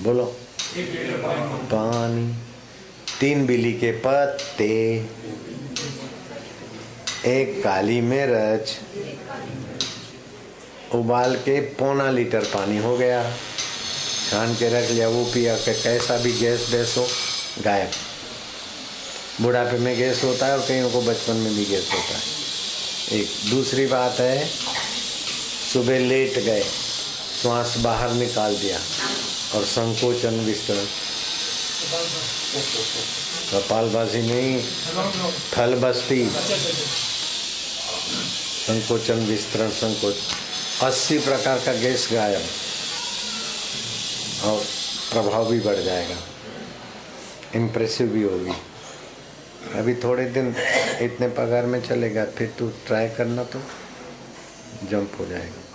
बोलो। पानी। तीन बिली के पत्ते। एक काली मिर्च। उबाल के पौना लीटर पानी हो गया। छान के रख लिया। वो पिया के कैसा भी गैस वैस हो गायब। बुढ़ापे में गैस होता है और कईयों को बचपन में भी गैस होता है। एक दूसरी बात है, सुबह लेट गए, श्वास बाहर निकाल दिया। और संकोचन विस्तरण कपालबाजी नहीं थल बस्ती। संकोचन विस्तरण, संकोच। अस्सी प्रकार का गैस गायब। और प्रभाव भी बढ़ जाएगा। इम्प्रेसिव भी होगी। अभी थोड़े दिन इतने पगार में चलेगा, फिर तू ट्राई करना तो जंप हो जाएगा।